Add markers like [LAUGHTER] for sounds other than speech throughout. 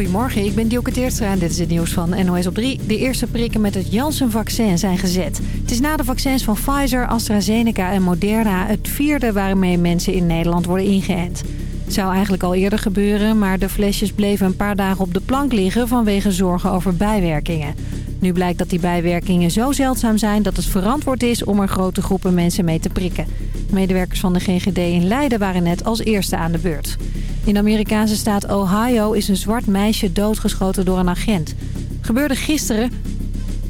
Goedemorgen, ik ben Dielke Teertstra en dit is het nieuws van NOS op 3. De eerste prikken met het Janssen-vaccin zijn gezet. Het is na de vaccins van Pfizer, AstraZeneca en Moderna... het vierde waarmee mensen in Nederland worden ingeënt. Het zou eigenlijk al eerder gebeuren, maar de flesjes bleven een paar dagen op de plank liggen... vanwege zorgen over bijwerkingen. Nu blijkt dat die bijwerkingen zo zeldzaam zijn dat het verantwoord is om er grote groepen mensen mee te prikken. Medewerkers van de GGD in Leiden waren net als eerste aan de beurt. In de Amerikaanse staat Ohio is een zwart meisje doodgeschoten door een agent. Gebeurde gisteren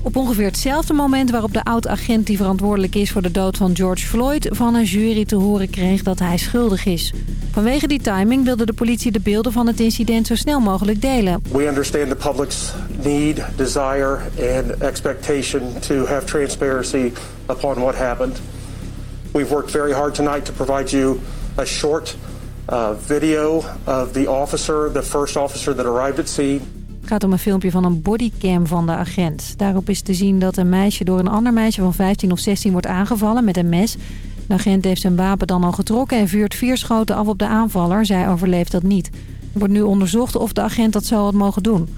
op ongeveer hetzelfde moment waarop de oud-agent die verantwoordelijk is voor de dood van George Floyd van een jury te horen kreeg dat hij schuldig is. Vanwege die timing wilde de politie de beelden van het incident zo snel mogelijk delen. We understand the public's need, desire and expectation to have transparency upon what happened. We've worked very hard tonight to provide you a short video of the officer, the first officer that arrived at. Het gaat om een filmpje van een bodycam van de agent. Daarop is te zien dat een meisje door een ander meisje van 15 of 16 wordt aangevallen met een mes. De agent heeft zijn wapen dan al getrokken en vuurt vier schoten af op de aanvaller. Zij overleeft dat niet. Er wordt nu onderzocht of de agent dat zo had mogen doen.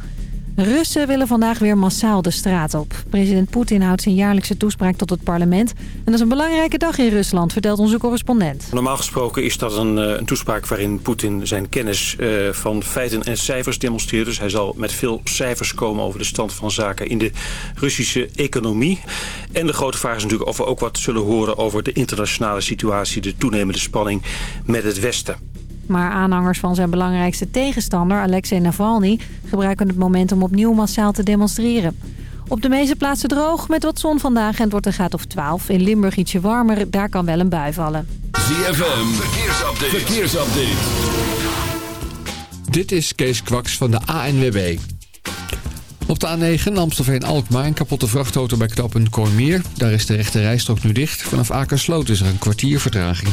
Russen willen vandaag weer massaal de straat op. President Poetin houdt zijn jaarlijkse toespraak tot het parlement. En dat is een belangrijke dag in Rusland, vertelt onze correspondent. Normaal gesproken is dat een, een toespraak waarin Poetin zijn kennis van feiten en cijfers demonstreert. Dus hij zal met veel cijfers komen over de stand van zaken in de Russische economie. En de grote vraag is natuurlijk of we ook wat zullen horen over de internationale situatie, de toenemende spanning met het Westen. Maar aanhangers van zijn belangrijkste tegenstander, Alexei Navalny... gebruiken het moment om opnieuw massaal te demonstreren. Op de meeste plaatsen droog, met wat zon vandaag en het wordt een graad of 12. In Limburg ietsje warmer, daar kan wel een bui vallen. ZFM, verkeersupdate. verkeersupdate. Dit is Kees Kwaks van de ANWB. Op de A9 Amstelveen-Alkmaar een kapotte vrachtauto bij knooppunt Kornmeer. Daar is de rechte rijstrook nu dicht. Vanaf Akersloot is er een kwartier vertraging.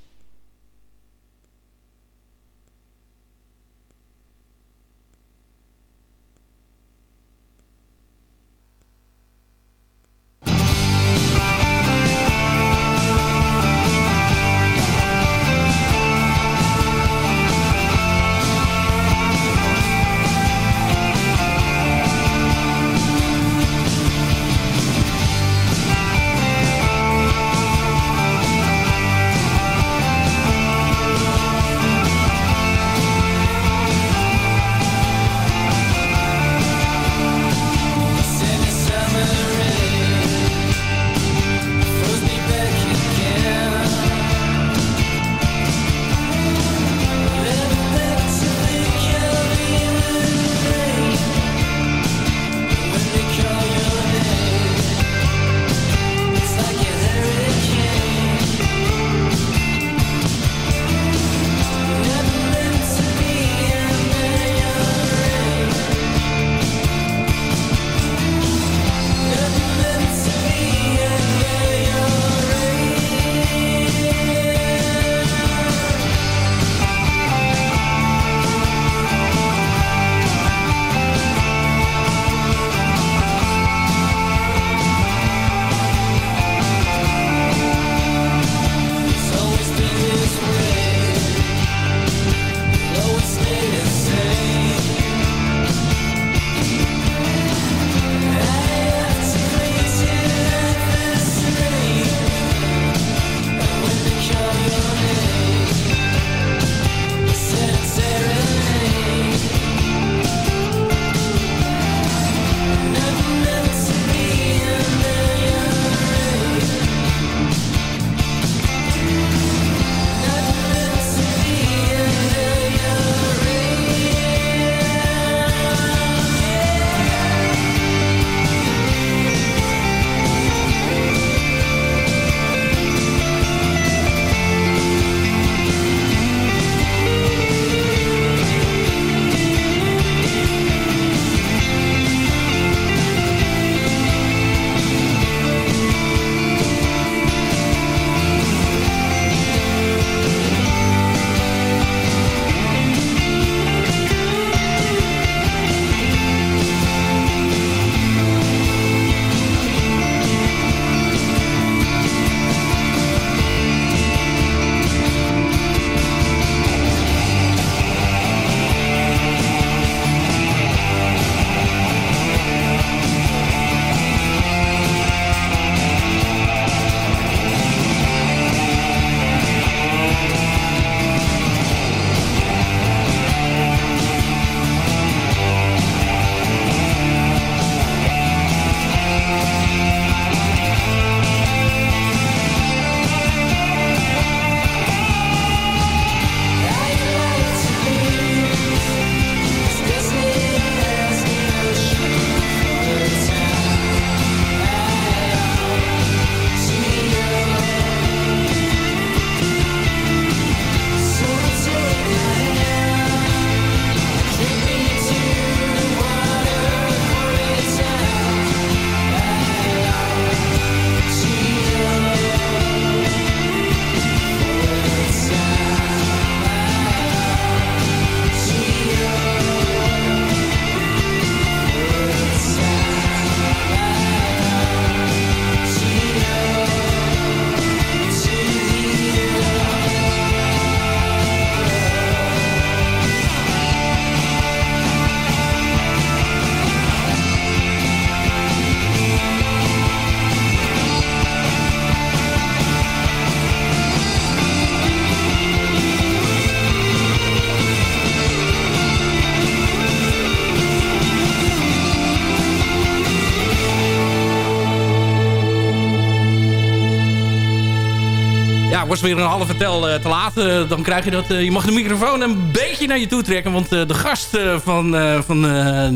Was weer een halve tel eh, te laat. Eh, dan krijg je dat. eh, je mag de microfoon een beetje naar je toe trekken. Want de gast van, van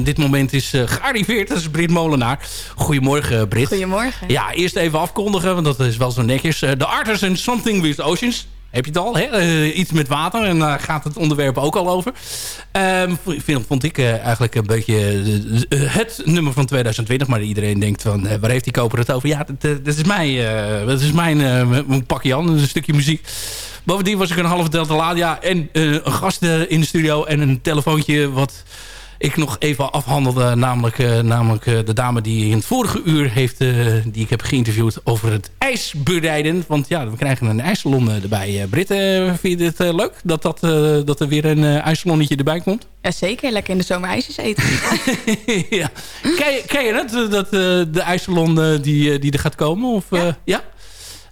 dit moment is gearriveerd. Dat is Brit Molenaar. Goedemorgen, Brit. Goedemorgen. Ja, eerst even afkondigen, want dat is wel zo netjes. The Artist and Something with Oceans. Heb je het al, hè? Eh, iets met water. En daar gaat het onderwerp ook al over. Ehm, vond, ik eh, eigenlijk een beetje eh, eh, het nummer van 2020. Maar iedereen denkt van, eh, waar heeft die koper het over? Ja, dat, eh, is, mij, eh, dat is mijn, eh, mijn pakje aan. Een stukje muziek. Bovendien was ik een halve tel te laat. Ja, en eh, een gast eh, in de studio en een telefoontje wat ik nog even afhandelde. Namelijk, eh, namelijk eh, de dame die in het vorige uur heeft, eh, die ik heb geïnterviewd over het ijsbereiden. Want ja, we krijgen een ijssalon erbij. Britt, eh, vind je dit eh, leuk? Dat, dat, dat er weer een ijssalonnetje erbij komt? Ja, zeker. Lekker in de zomer ijsjes eten. [LAUGHS] ja. Ken, je, ken je het? Dat, de ijssalon die, die er gaat komen? Of, ja?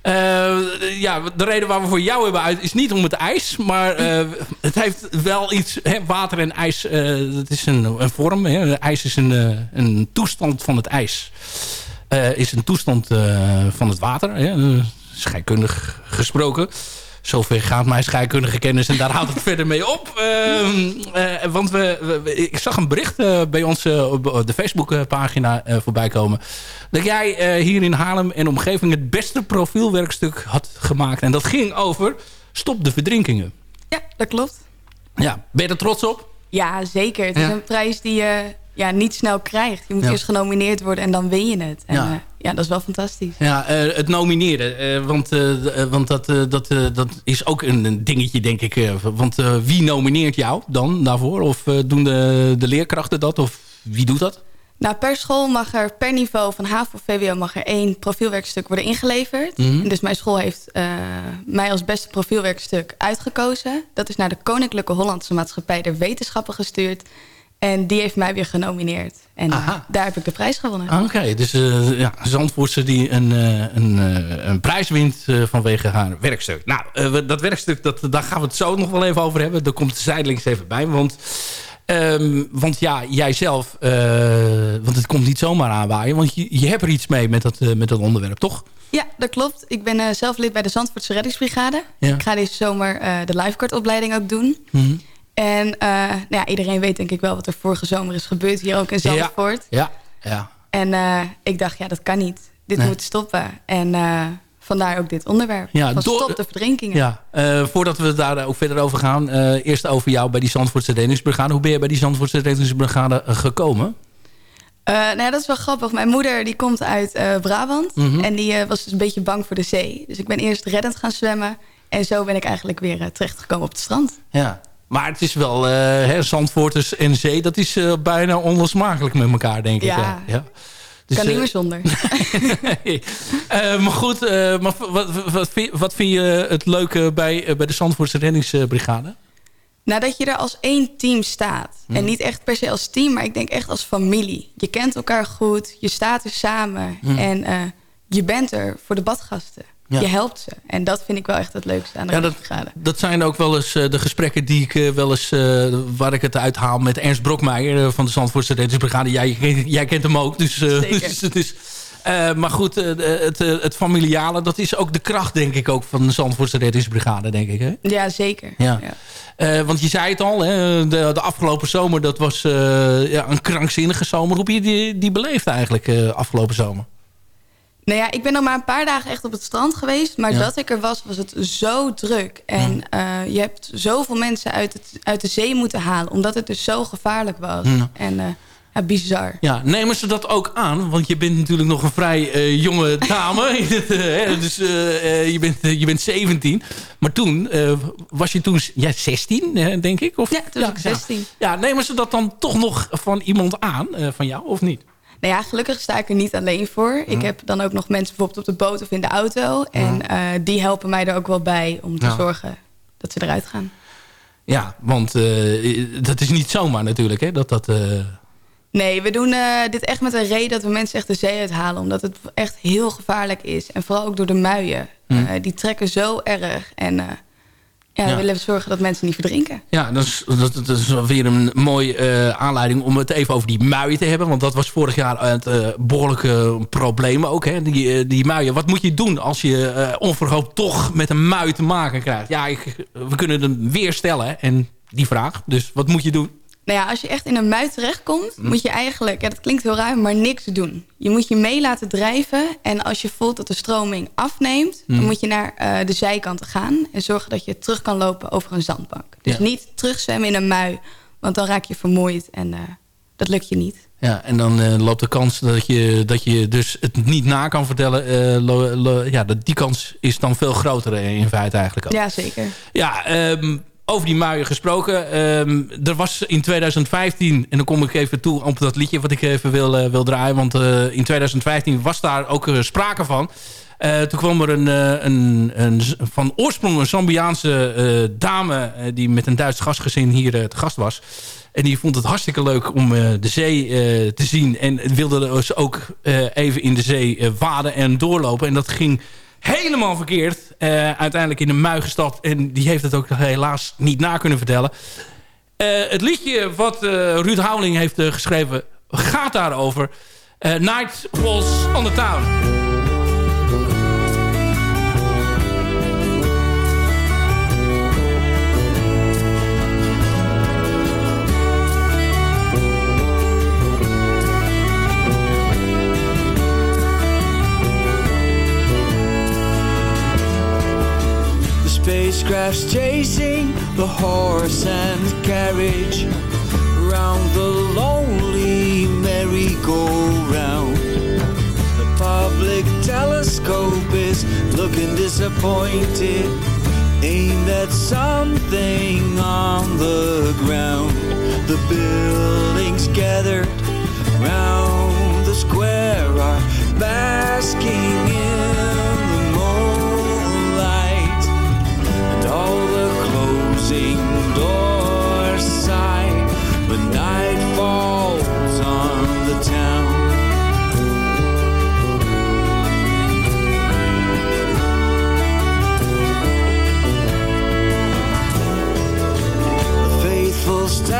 Eh, ja, de reden waar we voor jou hebben uit is niet om het ijs. Maar eh, het heeft wel iets... Hè, water en ijs, eh dat is een, een vorm. Hè. IJs is een, eh, een toestand van het ijs. Eh, is een toestand eh, van het water. Hè. Eh, scheikundig gesproken. Zover gaat mijn scheikundige kennis en daar houdt het [LAUGHS] verder mee op. Ehm, eh, want we, ik zag een bericht eh, bij ons eh, op de Facebookpagina voorbij komen. Dat jij hier in Haarlem en omgeving het beste profielwerkstuk had gemaakt. En dat ging over stop de verdrinkingen. Ja, dat klopt. Ja, ben je er trots op? Ja, zeker. Het is een prijs die je ja, niet snel krijgt. Je moet Ja. eerst genomineerd worden en dan win je het. En, Ja. Ja. dat is wel fantastisch. Ja, eh, het nomineren. eh, want eh, want dat, dat, dat is ook een, dingetje, denk ik. want wie nomineert jou dan daarvoor? Of doen de, de leerkrachten dat? Of wie doet dat? Nou, per school mag er per niveau van HAVO of VWO mag er één profielwerkstuk worden ingeleverd. Mhm. Dus mijn school heeft mij als beste profielwerkstuk uitgekozen. Dat is naar de Koninklijke Hollandse Maatschappij der Wetenschappen gestuurd. En die heeft mij weer genomineerd. En eh, daar heb ik de prijs gewonnen. Ah, Oké, dus eh ja, Zandvoortse die een, eh, een, een prijs wint vanwege haar werkstuk. Nou, dat werkstuk, dat, daar gaan we het zo nog wel even over hebben. Daar komt het zijdelings even bij. Want, ehm, want ja, jijzelf, want het komt niet zomaar aanwaaien. Want je, je hebt er iets mee met dat, met dat onderwerp, toch? Ja, dat klopt. Ik ben zelf lid bij de Zandvoortse Reddingsbrigade. Ja. Ik ga deze zomer de lifeguardopleiding ook doen. Mhm. En eh, nou ja, iedereen weet denk ik wel wat er vorige zomer is gebeurd hier ook in Zandvoort. Ja, ja. En eh, ik dacht, ja, dat kan niet. Dit Nee. moet stoppen. En eh, vandaar ook dit onderwerp. Ja, van stop de verdrinkingen. Ja, voordat we daar ook verder over gaan. eerst over jou bij die Zandvoortse reddingsbrigade. Hoe ben je bij die Zandvoortse reddingsbrigade gekomen? Eh, nou ja, dat is wel grappig. Mijn moeder die komt uit Brabant. Mhm. En die was dus een beetje bang voor de zee. Dus ik ben eerst reddend gaan zwemmen. En zo ben ik eigenlijk weer eh, terechtgekomen op het strand. Ja. Maar het is wel, eh hè, Zandvoorters en zee, dat is eh, bijna onlosmakelijk met elkaar, denk Ja. ik. Ja. Dus, kan niet eh, meer zonder. [LAUGHS] eh, maar goed, maar wat, wat, vind, wat vind je het leuke bij, bij de Zandvoortse reddingsbrigade? Nadat je er als één team staat. En niet echt per se als team, maar ik denk echt als familie. Je kent elkaar goed, je staat er samen. Mhm. En je bent er voor de badgasten. Ja. Je helpt ze. En dat vind ik wel echt het leukste aan de Ja, dat, dat zijn ook wel eens eh, de gesprekken die ik eh, wel eens, eh, waar ik het uithaal met Ernst Brokmeijer van de Zandvoortse reddingsbrigade. Jij, jij kent hem ook, dus, [LAUGHS] dus het is... maar goed, het, het familiale, dat is ook de kracht, denk ik, ook van de Zandvoortse reddingsbrigade, denk ik. Hè? Ja, zeker. Ja. Want je zei het al, hè, de, de afgelopen zomer, dat was ja, een krankzinnige zomer. Hoe heb je die, die beleefd eigenlijk afgelopen zomer? Nou ja, ik ben nog maar een paar dagen echt op het strand geweest. Maar Ja. dat ik er was, was het zo druk. En eh, je hebt zoveel mensen uit, het, uit de zee moeten halen. Omdat het dus zo gevaarlijk was. Ja. En eh, ja, bizar. Ja, nemen ze dat ook aan? Want je bent natuurlijk nog een vrij eh, jonge dame. Hè, [LAUGHS] dus je, bent, je bent 17. Maar toen, was je toen ja, 16, eh, denk ik? Of? Ja, toen was ik 16. Ja, nemen ze dat dan toch nog van iemand aan? van jou, of niet? Nou ja, gelukkig sta ik er niet alleen voor. Ik heb dan ook nog mensen bijvoorbeeld op de boot of in de auto. En eh, die helpen mij er ook wel bij om te Ja. zorgen dat ze eruit gaan. Ja, want eh, dat is niet zomaar natuurlijk, hè? Dat dat... eh, Nee, we doen dit echt met een reden dat we mensen echt de zee uithalen. Omdat het echt heel gevaarlijk is. En vooral ook door de muien. Hm. Die trekken zo erg. En Ja, we willen zorgen dat mensen niet verdrinken. Ja, dat is, dat, dat is weer een mooie eh, aanleiding om het even over die muien te hebben. Want dat was vorig jaar het eh, behoorlijke probleem ook. Hè? Die, eh, die muien. Wat moet je doen als je eh onverhoopt toch met een mui te maken krijgt? Ja, ik, we kunnen hem weer stellen. hè, En die vraag. Dus wat moet je doen? Nou ja, als je echt in een mui terechtkomt, Hm. moet je eigenlijk, ja, dat klinkt heel raar, maar niks doen. Je moet je mee laten drijven en als je voelt dat de stroming afneemt, dan moet je naar eh, de zijkanten gaan en zorgen dat je terug kan lopen over een zandbank. Dus Ja. niet terugzwemmen in een mui, want dan raak je vermoeid en eh, dat lukt je niet. Ja, en dan eh, loopt de kans dat je, dat je dus het niet na kan vertellen. lo- lo- ja, dat, die kans is dan veel groter in feite eigenlijk ook. Ja, zeker. Ja, ehm, over die muien gesproken. ehm, er was in 2015, en dan kom ik even toe op dat liedje wat ik even wil, eh, wil draaien. Want eh, in 2015 was daar ook eh, sprake van. Toen kwam er een, een, een, van oorsprong een Zambiaanse dame... die met een Duits gastgezin hier te gast was. En die vond het hartstikke leuk om de zee te zien. En wilde dus ook even in de zee waden en doorlopen. En dat ging helemaal verkeerd. Eh, uiteindelijk in een mui gestapt. En die heeft het ook helaas niet na kunnen vertellen. Eh, het liedje wat eh, Ruud Houweling heeft geschreven... gaat daarover. Night Falls on the Town. Spacecraft's chasing the horse and carriage round the lonely merry-go-round. The public telescope is looking disappointed, aimed at something on the ground. The buildings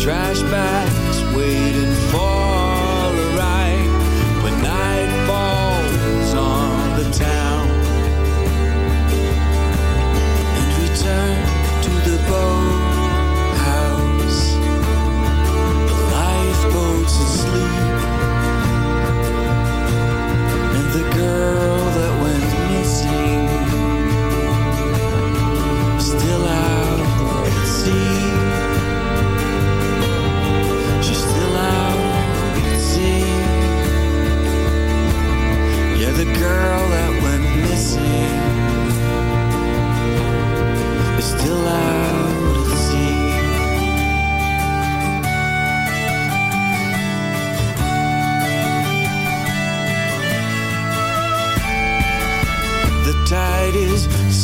trash bag.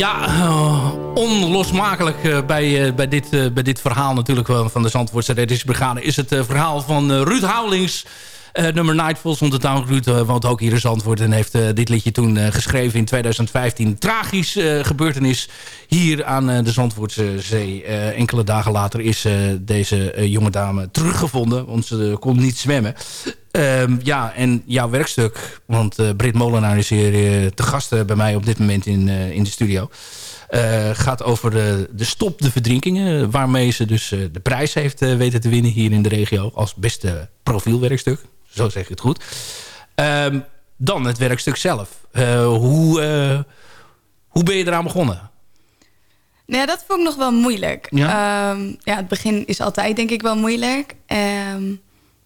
Ja, eh, onlosmakelijk eh, bij, eh, bij, dit, bij dit verhaal natuurlijk van de Zandvoortse Reddingsbrigade... is het verhaal van Ruud Houwlings... nummer Nightfall stond het aan. Ruud woont ook hier in Zandvoort en heeft dit liedje toen geschreven in 2015. Tragisch gebeurtenis hier aan de Zandvoortse Zee. Enkele dagen later is deze jonge dame teruggevonden, want ze kon niet zwemmen. Ehm, ja, en jouw werkstuk, want eh Britt Molenaar is hier eh, te gast bij mij op dit moment in, eh, in de studio. Gaat over de, de Stop de Verdrinkingen, waarmee ze dus de prijs heeft weten te winnen hier in de regio als beste profielwerkstuk. Zo zeg ik het goed. Ehm, dan het werkstuk zelf. Hoe, hoe ben je eraan begonnen? Nou ja, dat vond ik nog wel moeilijk. Ja? Ja, ja het begin is altijd denk ik wel moeilijk. Ehm,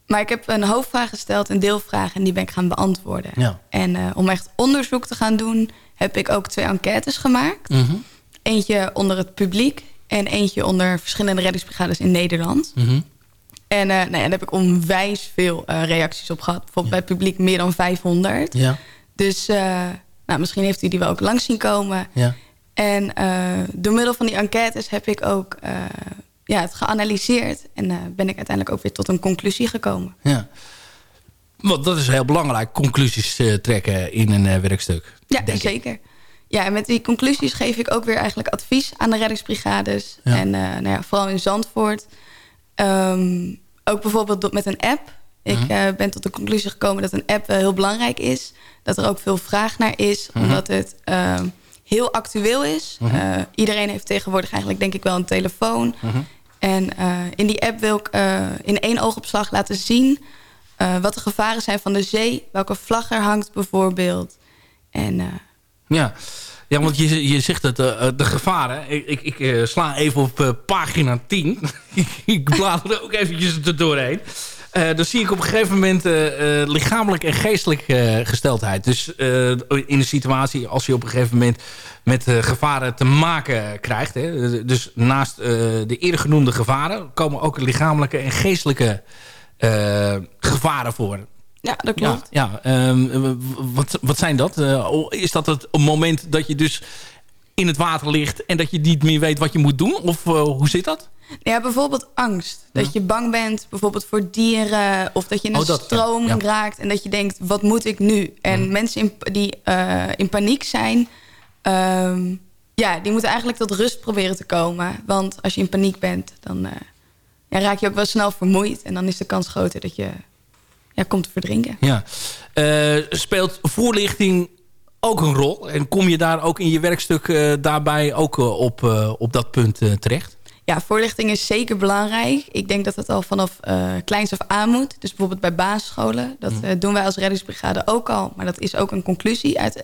maar ik heb een hoofdvraag gesteld, een deelvraag... en die ben ik gaan beantwoorden. Ja. En eh, om echt onderzoek te gaan doen... heb ik ook twee enquêtes gemaakt. Mhm. Eentje onder het publiek... en eentje onder verschillende reddingsbrigades in Nederland. Mhm. En nou ja, daar heb ik onwijs veel eh, reacties op gehad. Bijvoorbeeld bij het publiek meer dan 500. Ja. Dus nou, misschien heeft u die wel ook langs zien komen. Ja. En door middel van die enquêtes heb ik ook ja, het geanalyseerd. En eh, ben ik uiteindelijk ook weer tot een conclusie gekomen. Ja. Want dat is heel belangrijk, conclusies eh, trekken in een eh, werkstuk. Ja, ik. zeker. Ja, en met die conclusies geef ik ook weer eigenlijk advies aan de reddingsbrigades. Ja. En nou ja, vooral in Zandvoort. Ehm, ook bijvoorbeeld met een app. Ik Mhm. ben tot de conclusie gekomen dat een app heel belangrijk is. Dat er ook veel vraag naar is. Mhm. Omdat het ehm, heel actueel is. Mhm. Eh, iedereen heeft tegenwoordig eigenlijk denk ik wel een telefoon. Mhm. En eh, in die app wil ik eh, in één oogopslag laten zien... wat de gevaren zijn van de zee. Welke vlag er hangt bijvoorbeeld. En Ja. ja, want je, je zegt het, eh, de gevaren. Ik, ik, ik sla even op pagina 10. [LAUGHS] ik blader er ook eventjes er doorheen. Eh, dan zie ik op een gegeven moment eh, lichamelijk en geestelijk gesteldheid. Dus in een situatie als je op een gegeven moment met gevaren te maken krijgt. Hè, dus naast de eerder genoemde gevaren komen ook lichamelijke en geestelijke gevaren voor. ja, dat klopt. Ja, ja ehm, wat, wat zijn dat? Is dat het moment dat je dus in het water ligt... en dat je niet meer weet wat je moet doen? Of eh, hoe zit dat? Ja, bijvoorbeeld angst. Dat je bang bent bijvoorbeeld voor dieren... of dat je in een Oh, dat, stroom Ja. raakt en dat je denkt, wat moet ik nu? En mensen in, die eh, in paniek zijn... ehm, ja, die moeten eigenlijk tot rust proberen te komen. Want als je in paniek bent, dan eh, ja, raak je ook wel snel vermoeid... en dan is de kans groter dat je ja, komt te verdrinken. Ja. Speelt voorlichting ook een rol? En kom je daar ook in je werkstuk eh, daarbij ook eh, op, eh, op dat punt terecht? Ja, voorlichting is zeker belangrijk. Ik denk dat het al vanaf kleins af aan moet. Dus bijvoorbeeld bij basisscholen. Dat Mhm. doen wij als reddingsbrigade ook al. Maar dat is ook een conclusie uit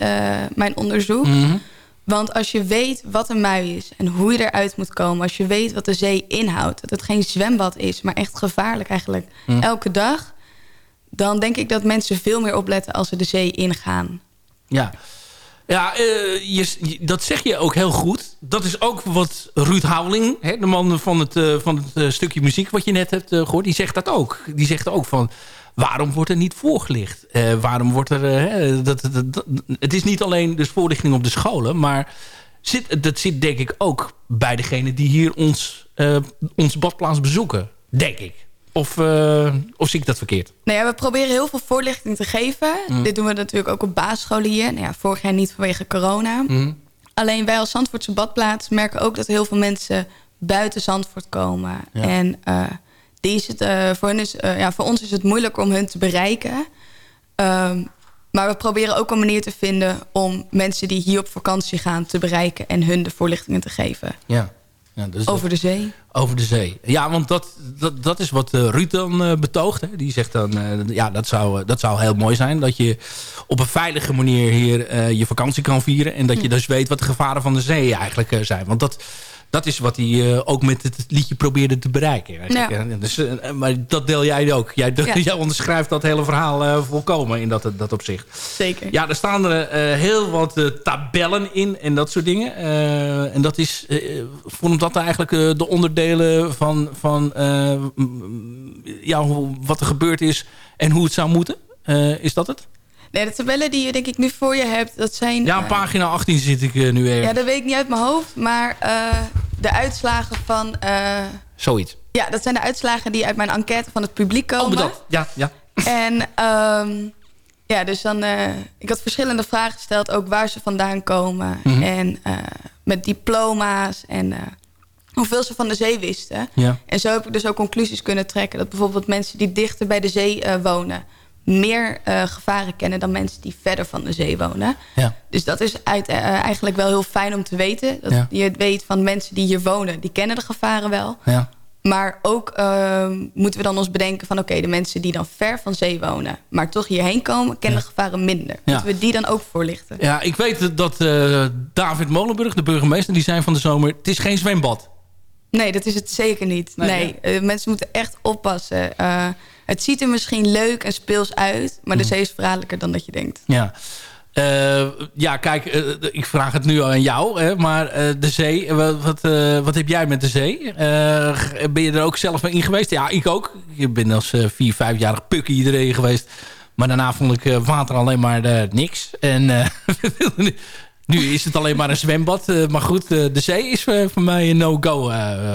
mijn onderzoek. Mhm. Want als je weet wat een mui is en hoe je eruit moet komen... als je weet wat de zee inhoudt... dat het geen zwembad is, maar echt gevaarlijk eigenlijk... Mhm. elke dag... dan denk ik dat mensen veel meer opletten als ze de zee ingaan. Ja, ja eh, je, dat zeg je ook heel goed. Dat is ook wat Ruud Houweling, hè, de man van het, eh, van het eh, stukje muziek wat je net hebt eh, gehoord, die zegt dat ook. Die zegt ook van, waarom wordt er niet voorgelicht? Waarom wordt er... dat, het is niet alleen dus voorlichting op de scholen, maar zit, dat zit denk ik ook bij degene die hier ons, onze badplaats bezoeken, denk ik. Of, eh, of zie ik dat verkeerd? Nou ja, we proberen heel veel voorlichting te geven. Mm. Dit doen we natuurlijk ook op basisscholen hier. Nou ja, vorig jaar niet vanwege corona. Mhm. Alleen wij als Zandvoortse badplaats merken ook dat heel veel mensen buiten Zandvoort komen. Ja. En eh, die is het, eh, voor, is, ja, voor ons is het moeilijker om hun te bereiken. Ehm, maar we proberen ook een manier te vinden om mensen die hier op vakantie gaan te bereiken en hun de voorlichtingen te geven. Ja. Ja dus Over de zee. Over de zee. Ja, want dat, dat, dat is wat eh, Ruud dan eh, betoogt. Hè. Die zegt dan, eh, ja, dat zou, dat zou heel mooi zijn. Dat je op een veilige manier hier je vakantie kan vieren. En dat je dus weet wat de gevaren van de zee eigenlijk zijn. Want dat, dat is wat hij eh, ook met het liedje probeerde te bereiken. eigenlijk, Ja. Dus, eh, maar dat deel jij ook. Jij, Ja. [LAUGHS] jij onderschrijft dat hele verhaal eh, volkomen in dat, dat opzicht. Zeker. Ja, er staan er heel wat tabellen in en dat soort dingen. En dat is, vormt dat eigenlijk eh, de onderdelen van, van ja, hoe- wat er gebeurd is en hoe het zou moeten? Is dat het? Nee, de tabellen die je denk ik nu voor je hebt, dat zijn... Ja, eh, pagina 18 zit ik eh, nu ja, ergens. dat weet ik niet uit mijn hoofd, maar eh, de uitslagen van... eh, Zoiets. ja, dat zijn de uitslagen die uit mijn enquête van het publiek Oh, komen. bedankt. Ja, ja. En ehm, ja, dus dan... eh, ik had verschillende vragen gesteld, ook waar ze vandaan komen. Mhm. En eh, met diploma's en eh, hoeveel ze van de zee wisten. Ja. En zo heb ik dus ook conclusies kunnen trekken. Dat bijvoorbeeld mensen die dichter bij de zee eh, wonen... meer eh, gevaren kennen dan mensen die verder van de zee wonen. Ja. Dus dat is uit, eh, eigenlijk wel heel fijn om te weten. Dat Ja. je weet van mensen die hier wonen, die kennen de gevaren wel. Ja. Maar ook ehm, moeten we dan ons bedenken van... oké, de mensen die dan ver van zee wonen... maar toch hierheen komen, kennen de gevaren minder. Ja. Moeten we die dan ook voorlichten? Ja, ik weet dat eh, David Molenburg, de burgemeester, die zei van de zomer... het is geen zwembad. Nee, dat is het zeker niet. Nee, Nee, eh, mensen moeten echt oppassen. Eh, het ziet er misschien leuk en speels uit... maar de Mhm. zee is verraderlijker dan dat je denkt. Ja. Eh, ja, kijk, eh, ik vraag het nu aan jou. Hè, maar eh, de zee, eh, wat, wat, eh, wat heb jij met de zee? Eh, ben je er ook zelf in geweest? Ja, ik ook. Ik ben als eh, vier, vijfjarig pukkie iedereen geweest. Maar daarna vond ik eh, water alleen maar eh, niks. En eh, [LAUGHS] nu is het alleen maar een zwembad. Eh, maar goed, eh, de zee is eh, voor mij een no-go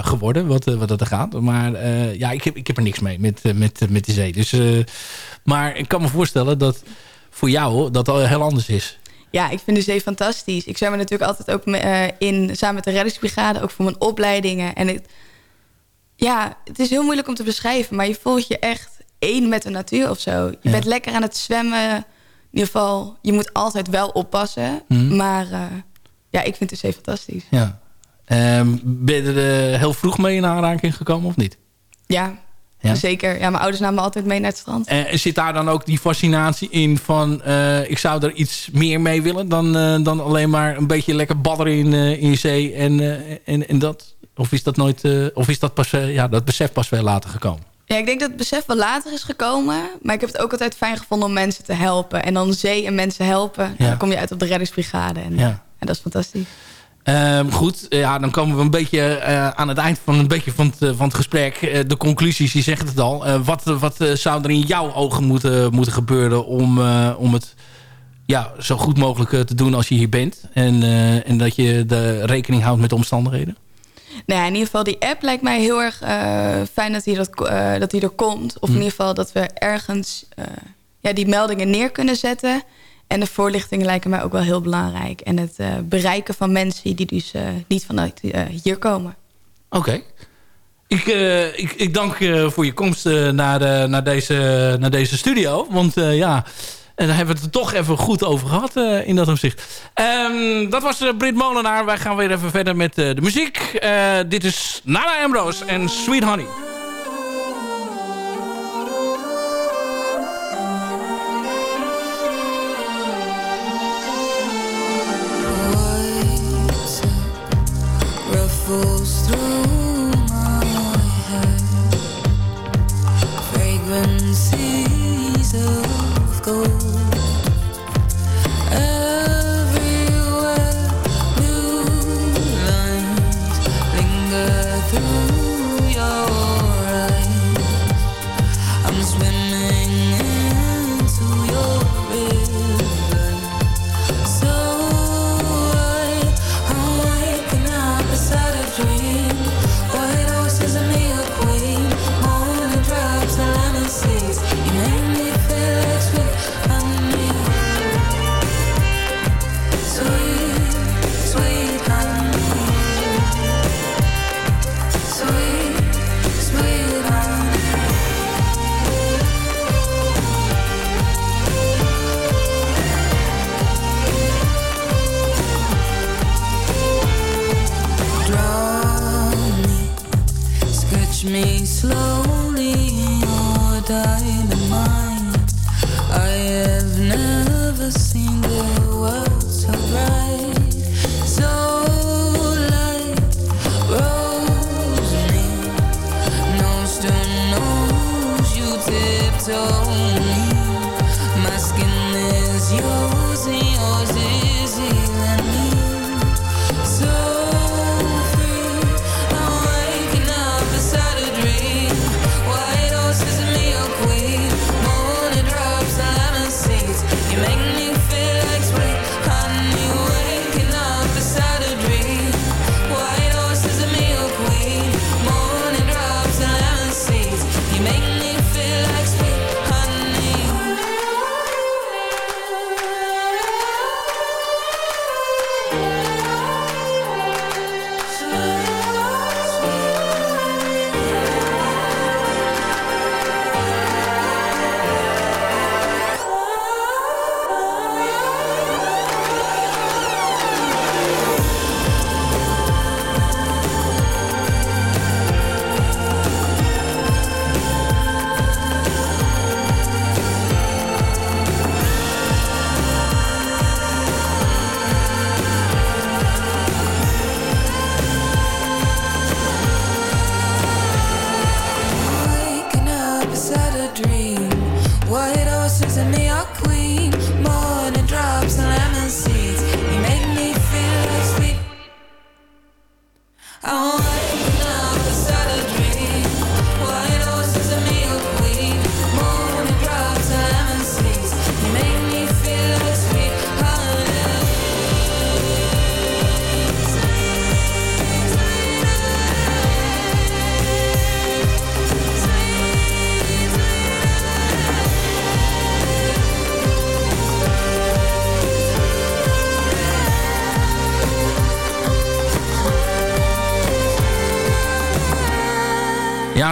geworden. Wat, wat dat er gaat. Maar ja, ik heb, ik heb er niks mee met, met, met de zee. Dus, maar ik kan me voorstellen dat voor jou dat al heel anders is. Ja, ik vind de zee fantastisch. Ik zwem er natuurlijk altijd ook in samen met de reddingsbrigade, ook voor mijn opleidingen. En het, ja, het is heel moeilijk om te beschrijven, maar je voelt je echt één met de natuur of zo. Je Ja. bent lekker aan het zwemmen. In ieder geval, je moet altijd wel oppassen. Mhm. Maar eh, ja, ik vind de zee fantastisch. Ja. Ehm, ben je er eh, heel vroeg mee in aanraking gekomen of niet? Ja, Ja. zeker. Ja, mijn ouders namen me altijd mee naar het strand. En zit daar dan ook die fascinatie in van... eh, ik zou er iets meer mee willen dan, dan alleen maar een beetje lekker badderen in, in zee en, en, en dat? Of is dat nooit, of is dat pas, ja, dat besef pas veel later gekomen? Ja, ik denk dat het besef wel later is gekomen. Maar ik heb het ook altijd fijn gevonden om mensen te helpen. En dan zee en mensen helpen. Ja. Dan kom je uit op de reddingsbrigade. En, Ja. en dat is fantastisch. Ehm, goed, ja, dan komen we een beetje eh, aan het eind van, een beetje van, het, eh, van het gesprek. Eh, de conclusies, je zegt het al. Wat wat zou er in jouw ogen moeten, moeten gebeuren om, om het ja, zo goed mogelijk te doen als je hier bent? En, en dat je de rekening houdt met de omstandigheden? Nou ja, in ieder geval die app lijkt mij heel erg eh, fijn dat die, dat, eh, dat die er komt. Of Hm. in ieder geval dat we ergens eh, ja, die meldingen neer kunnen zetten. En de voorlichtingen lijken mij ook wel heel belangrijk. En het bereiken van mensen die dus niet vanuit hier komen. Oké. Ik, ik, ik dank je voor je komst naar, de, naar, deze, naar deze studio. Want ja, en daar hebben we het er toch even goed over gehad eh, in dat opzicht. Ehm, dat was uh, Britt Molenaar. Wij gaan weer even verder met eh, de muziek. Eh, dit is Nana Ambrose en Sweet Honey.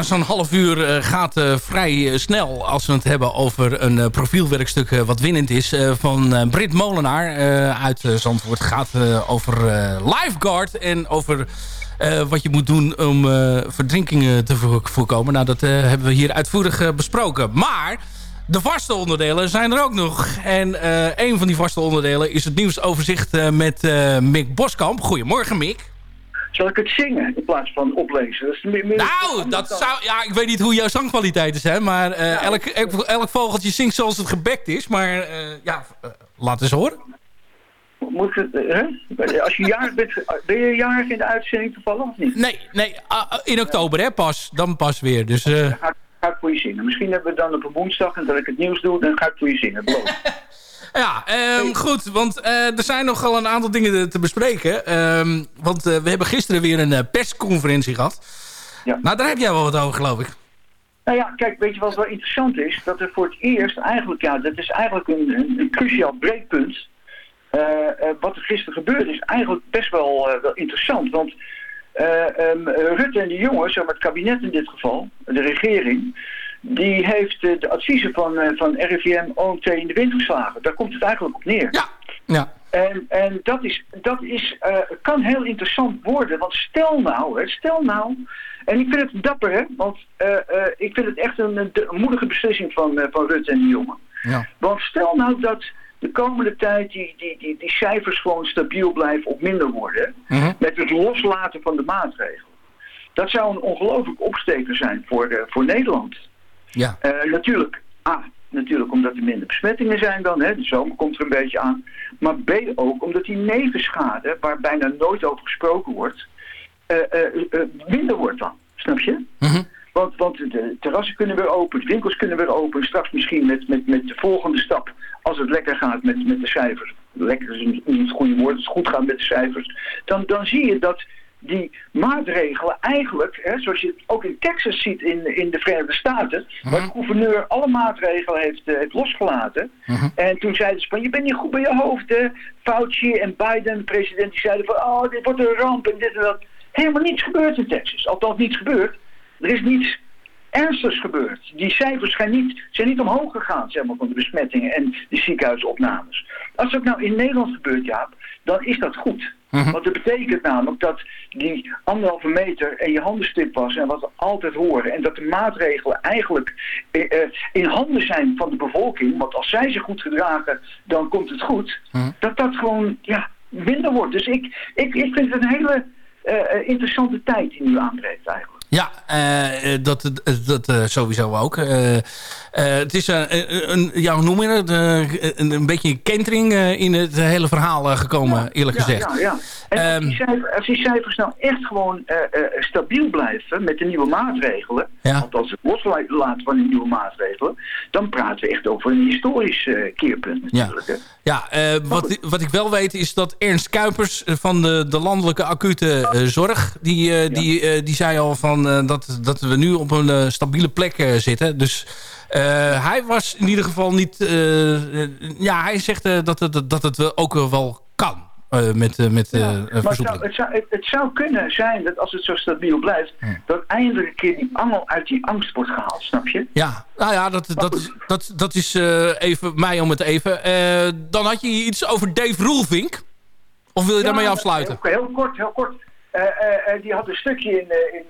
Zo'n half uur eh, gaat eh, vrij eh, snel als we het hebben over een profielwerkstuk wat winnend is van eh, Brit Molenaar uit Zandvoort. Gaat over lifeguard en over wat je moet doen om verdrinkingen te vo- voorkomen. Nou, dat hebben we hier uitvoerig besproken. Maar de vaste onderdelen zijn er ook nog. En een van die vaste onderdelen is het nieuwsoverzicht met Mick Boskamp. Goedemorgen, Mick. Zal ik het zingen in plaats van oplezen? Dat is meer, meer Nou, dat zou, ja, ik weet niet hoe jouw zangkwaliteiten zijn, maar eh, elk, elk, elk vogeltje zingt zoals het gebekt is. Maar eh, ja, eh, laat eens horen. Moet het, hè? Als je jarig bent, ben je jarig in de uitzending toevallig of niet? Nee, nee ah, ah, in oktober hè, pas. Dan pas weer. Dus, Ga, ik- ga ik voor je zingen. Misschien hebben we dan op een woensdag en dat ik het nieuws doe, dan ga ik voor je zingen. [LAUGHS] ja, ehm, goed, want eh, er zijn nogal een aantal dingen te- bespreken. Ehm, want eh, we hebben gisteren weer een eh, persconferentie gehad. Ja. Nou, daar heb jij wel wat over, geloof ik. Nou ja, kijk, weet je wat wel interessant is? Dat er voor het eerst eigenlijk, ja, dat is eigenlijk een, een, een cruciaal breekpunt. Wat er gisteren gebeurde is eigenlijk best wel, wel interessant. Want eh, ehm, Rutte en de jongens, zeg maar het kabinet in dit geval, de regering, die heeft eh, de adviezen van, eh, van RIVM OMT in de wind geslagen. Daar komt het eigenlijk op neer. Ja. Ja. En, en dat, is, dat is, eh, kan heel interessant worden. Want stel nou, hè, stel nou. En ik vind het dapper, hè? Want ik vind het echt een, moedige beslissing van, van Rutte en de jongen. Ja. Want stel nou dat de komende tijd die, die, die, die cijfers gewoon stabiel blijven of minder worden. Mhm. Met het loslaten van de maatregelen. Dat zou een ongelooflijk opsteker zijn voor, voor Nederland. Ja. Eh, natuurlijk, A, natuurlijk omdat er minder besmettingen zijn dan, hè, de zomer komt er een beetje aan. Maar B ook omdat die nevenschade, waar bijna nooit over gesproken wordt, eh, eh, minder wordt dan. Snap je? Mhm. Want, want de terrassen kunnen weer open, de winkels kunnen weer open. Straks misschien met, met, met de volgende stap, als het lekker gaat met, met de cijfers. Lekker is niet het goede woord, als het goed gaat met de cijfers. Dan, dan zie je dat die maatregelen eigenlijk, hè, zoals je het ook in Texas ziet in, in de Verenigde Staten, waar de gouverneur alle maatregelen heeft, eh, heeft losgelaten. En toen zeiden ze van, je bent niet goed bij je hoofd, hè. Fauci en Biden, de president, die zeiden van, oh, dit wordt een ramp en dit en dat. Helemaal niets gebeurd in Texas. Althans, niets gebeurd. Er is niets ernstigs gebeurd. Die cijfers zijn niet, zijn niet omhoog gegaan, zeg maar, van de besmettingen en de ziekenhuisopnames. Als dat nou in Nederland gebeurt, Jaap, dan is dat goed. Want dat betekent namelijk dat die anderhalve meter en je handenstip was en wat we altijd horen. En dat de maatregelen eigenlijk eh, eh, in handen zijn van de bevolking. Want als zij zich goed gedragen, dan komt het goed. Dat dat gewoon ja, minder wordt. Dus ik, ik, ik vind het een hele eh, interessante tijd die nu aanbreekt eigenlijk. Ja, eh, eh, dat, dat, eh, sowieso ook. Eh, het is een, een, ja, hoe noem je het? Een, een beetje een kentering in het hele verhaal gekomen, eerlijk ja, gezegd. Ja, ja. En als, die cijfers, als die cijfers nou echt gewoon eh, eh, stabiel blijven met de nieuwe maatregelen, althans het loslaten van die nieuwe maatregelen, dan praten we echt over een historisch eh, keerpunt natuurlijk. Ja, wat, wat ik wel weet is dat Ernst Kuipers van de, de landelijke acute zorg... die, die, die zei al van, dat, dat we nu op een stabiele plek zitten. Dus hij was in ieder geval niet... ja, hij zegt dat, het, dat het ook wel kan eh, met, eh, met eh, Maar het zou, het, zou, het, het zou kunnen zijn dat als het zo stabiel blijft, dat eindelijk een keer die angel uit die angst wordt gehaald, snap je? Ja, nou ja, dat, dat, is- dat, dat is even mij om het even. Dan had je iets over Dave Roelvink. Of wil je daarmee afsluiten? Heel, heel kort, heel kort. Die had een stukje in, in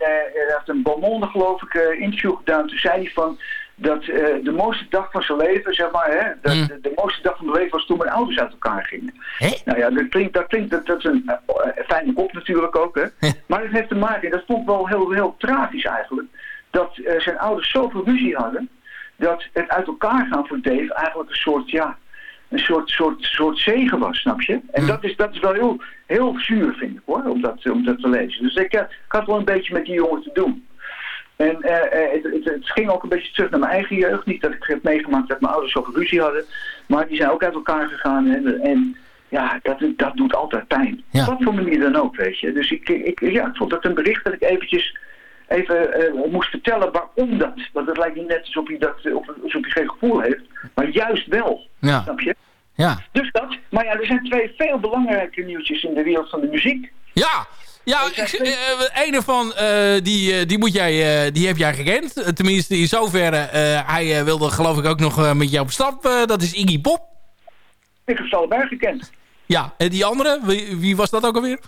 een Beaumonde geloof ik interview gedaan. Toen zei hij van dat eh, de mooiste dag van zijn leven, zeg maar, hè, dat, Mm. de, de mooiste dag van mijn leven was toen mijn ouders uit elkaar gingen. Nou ja, dat klinkt, dat klinkt, dat, dat is een eh, fijne kop natuurlijk ook, hè. [LAUGHS] Maar het heeft te maken, en dat vond ik wel heel, heel tragisch eigenlijk, dat eh, zijn ouders zoveel ruzie hadden, dat het uit elkaar gaan voor Dave eigenlijk een soort, ja, een soort, soort, soort zegen was, snap je? En dat, is, dat is wel heel, heel zuur, vind ik hoor, om dat, om dat te lezen. Dus ik, ik had wel een beetje met die jongen te doen. En eh, eh, het, het, het ging ook een beetje terug naar mijn eigen jeugd. Niet dat ik heb meegemaakt dat mijn ouders zoveel ruzie hadden. Maar die zijn ook uit elkaar gegaan. En, en ja, dat, dat doet altijd pijn. Op wat voor manier dan ook, weet je. Dus ik, ik, ja, ik vond dat een bericht dat ik eventjes even eh, moest vertellen waarom dat. Want het lijkt niet net alsof hij, dat, of, alsof hij geen gevoel heeft. Maar juist wel. Ja. Snap je? Ja. Dus dat. Maar ja, er zijn twee veel belangrijke nieuwtjes in de wereld van de muziek. Ja, Ja, ik, eh, een ervan, eh, die, eh, die, moet jij, eh, die heb jij gekend. Eh, tenminste, in zoverre. eh, hij eh, wilde geloof ik ook nog eh, met jou op stap. Eh, dat is Iggy Pop. Ik heb ze allebei gekend. Ja, en die andere, wie, wie was dat ook alweer?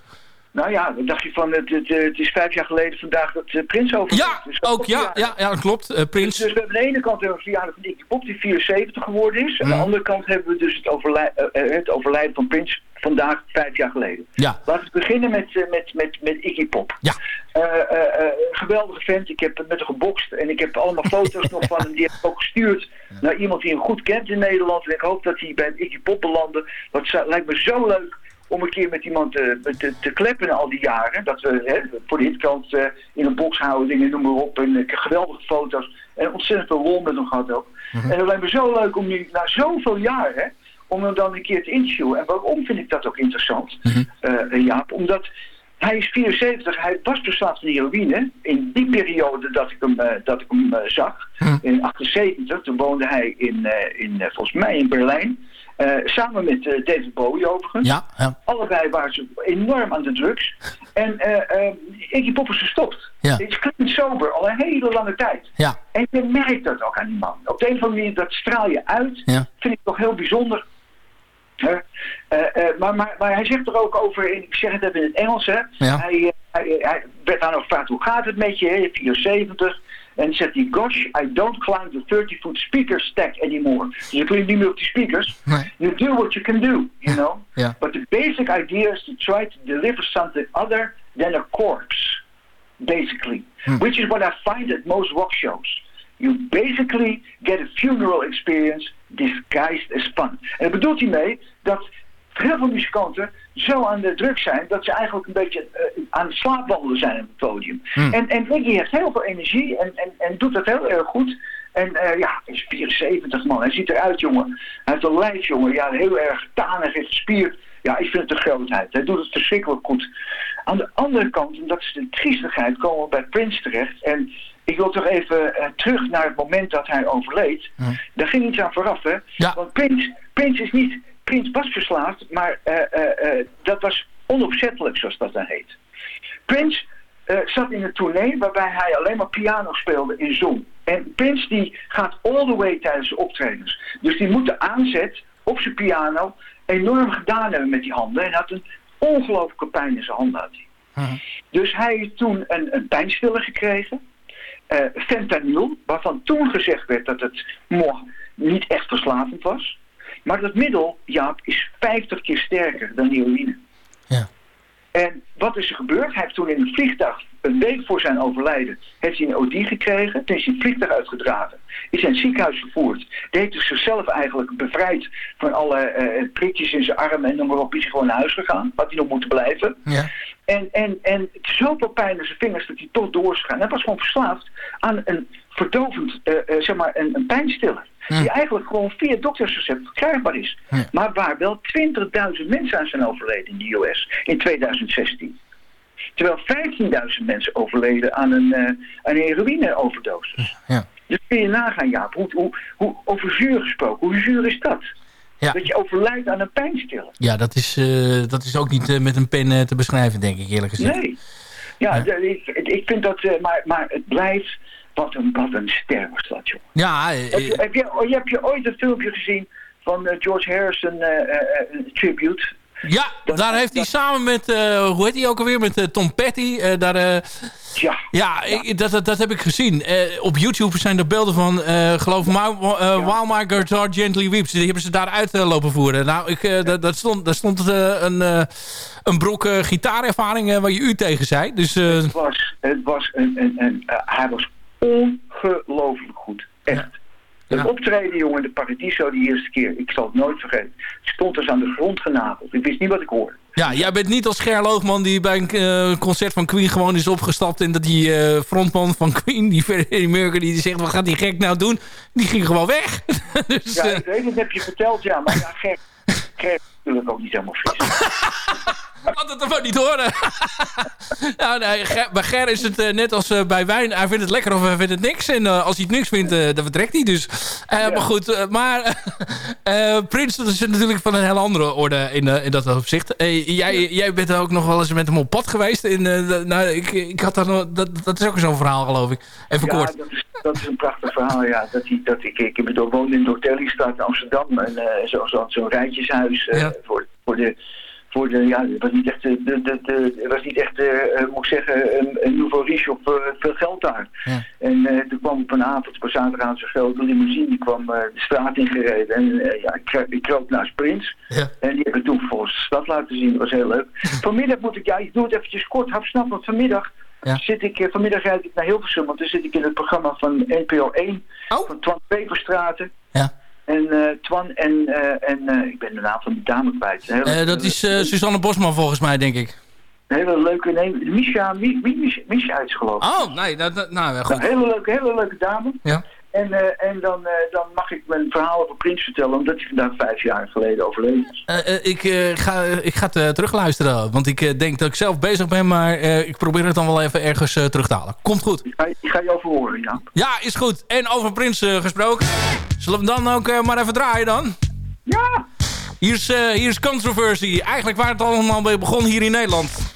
Nou ja, wat dacht je van, het, het, eh, het is vijf jaar geleden vandaag dat eh, Prins over. Ja, ook, ja, ja, ja, dat klopt. Eh, Prins. Dus, dus we hebben aan de ene kant een verjaardag van Iggy Pop die 74 geworden is. Aan de Mhm. andere kant hebben we dus het, overlij het overlijden van Prins vandaag vijf jaar geleden. Ja. Laten we beginnen met, met, met, met Iggy Pop. Ja. Geweldige vent. Ik heb met hem gebokst en ik heb allemaal foto's [LAUGHS] nog van hem. Die heb ik ook gestuurd naar iemand die hem goed kent in Nederland. En ik hoop dat hij bij Iggy Pop belandde. Dat zou- lijkt me zo leuk om een keer met iemand eh, te, te kleppen al die jaren. Dat we hè, voor de hitkant eh, in een box houden, dingen, noem maar op. En heb geweldige foto's. En ontzettend veel lol met hem gehad ook. Mhm. En het lijkt me zo leuk om nu, na zoveel jaar, hè, om hem dan een keer te interviewen. En waarom vind ik dat ook interessant, eh, Jaap? Omdat hij is 74, hij was verslaafd aan heroïne. In die periode dat ik hem, eh, dat ik hem eh, zag, in 78, toen woonde hij in, eh, in eh, volgens mij in Berlijn. Eh, samen met eh, David Bowie overigens. Ja, ja. Allebei waren ze enorm aan de drugs. En eh Iggy Pop is gestopt. Ja. Is clean sober al een hele lange tijd. Ja. En je merkt dat ook aan die man. Op de een of andere manier, dat straal je uit. Ja. Vind ik toch heel bijzonder. Maar, maar, maar hij zegt er ook over, ik zeg het even in het Engels, hè. Ja. Hij, hij, hij werd dan ook gevraagd, hoe gaat het met je, hè? 74. En zegt hij, gosh, I don't climb the 30-foot speaker stack anymore. Dus ik klim niet meer op die speakers. Nee. You do what you can do, you know. Ja. But the basic idea is to try to deliver something other than a corpse, basically. Hmm. Which is what I find at most rock shows. You basically get a funeral experience disguised as fun. En daar bedoelt hij mee dat heel veel muzikanten zo aan de druk zijn dat ze eigenlijk een beetje eh, aan het slaapwandelen zijn op het podium. En, en Iggy heeft heel veel energie en, en, en doet dat heel erg goed. En eh, ja, hij is 74 man. Hij ziet eruit, jongen. Hij heeft een lijf, jongen. Ja, heel erg tanig en gespierd. Ja, ik vind het een grootheid. Hij doet het verschrikkelijk goed. Aan de andere kant, en dat is de triestigheid, komen we bij Prince terecht. En ik wil toch even eh, terug naar het moment dat hij overleed. Daar ging iets aan vooraf, hè? Want Prince, Prince is niet... Prince was verslaafd, maar eh, eh, eh, dat was onopzettelijk, zoals dat dan heet. Prince eh, zat in een tournee waarbij hij alleen maar piano speelde en zong. En Prince die gaat all the way tijdens de optredens. Dus die moet de aanzet op zijn piano enorm gedaan hebben met die handen. En had een ongelooflijke pijn in zijn handen. Had hij. Dus hij heeft toen een, een pijnstiller gekregen. eh fentanyl, waarvan toen gezegd werd dat het moh, niet echt verslavend was. Maar dat middel, Jaap, is 50 keer sterker dan heroïne. En wat is er gebeurd? Hij heeft toen in een vliegtuig, een week voor zijn overlijden, heeft hij een OD gekregen. Toen is hij het vliegtuig uitgedragen. Is in het ziekenhuis vervoerd. Die heeft dus zichzelf eigenlijk bevrijd van alle eh, prikjes in zijn armen en noem maar op. Is hij gewoon naar huis gegaan. Had hij nog moeten blijven. Ja. En, en, en zoveel pijn in zijn vingers dat hij toch door is gegaan. Hij was gewoon verslaafd aan een verdovend, eh, eh, zeg maar, een, een pijnstiller. Die eigenlijk gewoon via doktersrecept verkrijgbaar is. Maar waar wel 20.000 mensen aan zijn overleden in de US in 2016. Terwijl 15.000 mensen overleden aan een, eh aan een heroïne-overdosis. Ja. Dus kun je nagaan, Jaap, hoe, hoe, hoe, over zuur gesproken, hoe zuur is dat? Ja. Dat je overlijdt aan een pijnstiller. Ja, dat is, dat is ook niet met een pen te beschrijven, denk ik eerlijk gezegd. Nee. Ja, de- ik, ik vind dat, maar, maar het blijft, wat een, wat een ster was dat, joh. Ja, eh, Heb je, heb, je, oh, heb je ooit een filmpje gezien van eh, George Harrison eh, eh, eh, Tribute? Ja, daar heeft hij samen met, eh, hoe heet hij ook alweer, met eh, Tom Petty. eh, daar, eh, ja, ja ik, dat, dat, dat heb ik gezien. Eh, op YouTube zijn er beelden van, eh, geloof me, uh, While My Guitar Gently Weeps. Die hebben ze daaruit uh, lopen voeren. Nou, ik, uh, dat, dat stond, daar stond uh, een, uh, een brok uh, gitaanervaring waar je u tegen zei. Dus, het was, het was een, een, een hij was ongelooflijk goed. Echt. Het ja. optreden, jongen, de Paradiso die eerste keer. Ik zal het nooit vergeten. Ik stond dus aan de grond genageld. Ik wist niet wat ik hoorde. Ja, jij bent niet als Ger Loogman die bij een uh, concert van Queen gewoon is opgestapt. En dat die uh, frontman van Queen, die Freddie Mercury, die zegt, wat gaat die gek nou doen? Die ging gewoon weg. [LAUGHS] dus, ja, uh, ik weet het, heb je verteld, ja. Maar ja, gek. krijg natuurlijk ook niet helemaal fris. [LAUGHS] [LAUGHS] Laat het er maar niet horen. [LAUGHS] nou, nee, Ger- bij Ger is het eh, net als eh, bij wijn. Hij vindt het lekker of hij vindt het niks. En eh, als hij het niks vindt, dan vertrekt hij dus. Maar goed, maar [LAUGHS] Prins, dat is natuurlijk van een heel andere orde in, in dat opzicht. Jij, jij bent ook nog wel eens met hem op pad geweest. In, nou, ik, ik had daar nog, dat, dat is ook zo'n verhaal, geloof ik. Even ja, kort. Dat is, dat is een prachtig verhaal, ja. Dat, hij, dat ik, ik bedoel, woonde in in Amsterdam. En eh, zo- zo- zo'n rijtjeshuis voor, voor de... Voor de, ja, het was niet echt, de, de, was niet echt eh, eh, moet ik zeggen, een, een nouveau riche op eh, veel geld daar. En eh, toen kwam op een avond, op zaterdagavond, zo'n grote limousine, die kwam eh, de straat ingereden. En eh, ja, ik, ik kroop naast Prins. En die hebben toen volgens de stad laten zien. Dat was heel leuk. [LAUGHS] Vanmiddag moet ik, ja, ik doe het eventjes kort, hapsnap, want vanmiddag zit ik, eh, vanmiddag rijd ik naar Hilversum, want dan zit ik in het programma van NPO 1, van Twan Peperstraten. En eh, Twan en, eh, en eh, ik ben de naam van die dame kwijt. Hele, dat is Suzanne Bosman volgens mij, denk ik. een hele leuke, nee, Misha, Mi- Mi- Misha, Misha is geloof ik. Oh, nee, dat, nou ja, goed. Een hele leuke, hele leuke dame. Ja. En, eh, en dan, eh, dan mag ik mijn verhaal over Prins vertellen, omdat hij vandaag vijf jaar geleden overleden is. Eh, ik, ga, ik ga het terugluisteren. Want ik denk dat ik zelf bezig ben. Maar ik probeer het dan wel even ergens terug te halen. Komt goed. Ik ga, ik ga je over horen, ja. Ja, is goed. En over Prins gesproken. Zullen we hem dan ook maar even draaien dan? Ja! Hier is, hier is Controversy. Eigenlijk waar het allemaal mee begon hier in Nederland.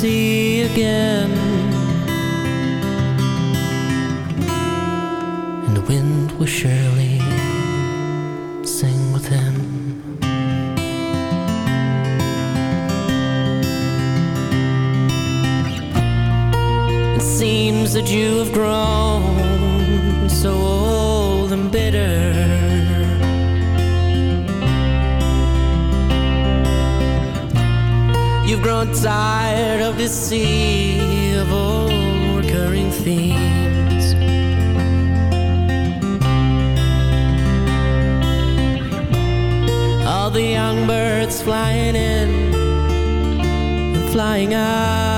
sea again. And the wind will surely sing with him. It seems that you have grown so old and bitter. You've grown tired of this sea of old recurring themes. All the young birds flying in and flying out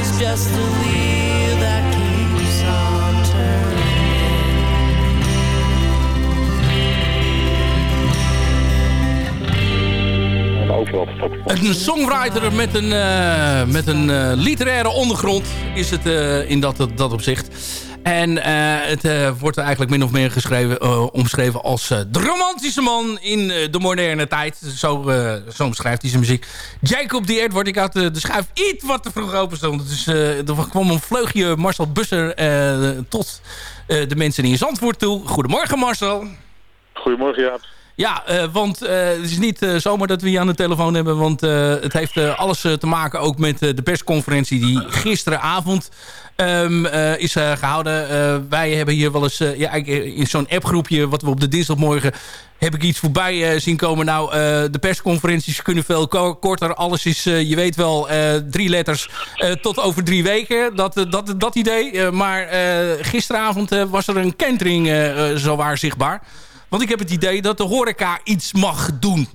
Is just Een songwriter met een, eh, met een eh, literaire ondergrond is het eh, in dat, dat opzicht. En het wordt eigenlijk min of meer geschreven, omschreven als de romantische man in de moderne tijd. Zo, zo hij zijn muziek. Jacob die Edward, ik had de schuif iets wat te vroeg open stond. Dus er kwam een vleugje Marcel Busser tot de mensen in Zandvoort toe. Goedemorgen Marcel. Goedemorgen Jaap. Ja, uh, want uh, het is niet uh, zomaar dat we je aan de telefoon hebben. Want het heeft alles te maken ook met de persconferentie die gisteravond um, is gehouden. wij hebben hier wel eens ja, in zo'n appgroepje wat we op de dinsdagmorgen heb ik iets voorbij zien komen. Nou, de persconferenties kunnen veel korter. Alles is, je weet wel, drie letters tot over drie weken. Dat, dat, dat idee. maar gisteravond was er een kentering zowaar zichtbaar. Want ik heb het idee dat de horeca iets mag doen.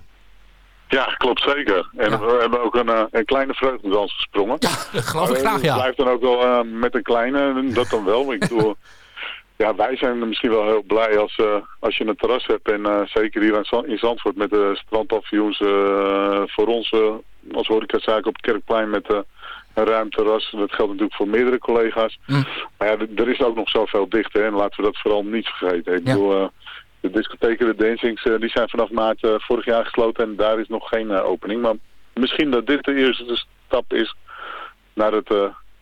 Ja, klopt zeker. En ja. we hebben ook een, uh, een kleine vreugdedans gesprongen. Ja, dat geloof ik graag, ja. Het blijft dan ook wel uh, met een kleine, dat dan wel. Ik bedoel, [LAUGHS] ja, wij zijn misschien wel heel blij als, uh, als je een terras hebt. En zeker hier in Zandvoort met de strandpavioens voor ons als horecazaak op het Kerkplein met een ruim terras. Dat geldt natuurlijk voor meerdere collega's. Mm. Maar ja, er is ook nog zoveel dicht. Hè, en laten we dat vooral niet vergeten. Ik ja. bedoel, de discotheken, de dancings, uh, die zijn vanaf maart uh, vorig jaar gesloten en daar is nog geen uh, opening. Maar misschien dat dit de eerste stap is naar het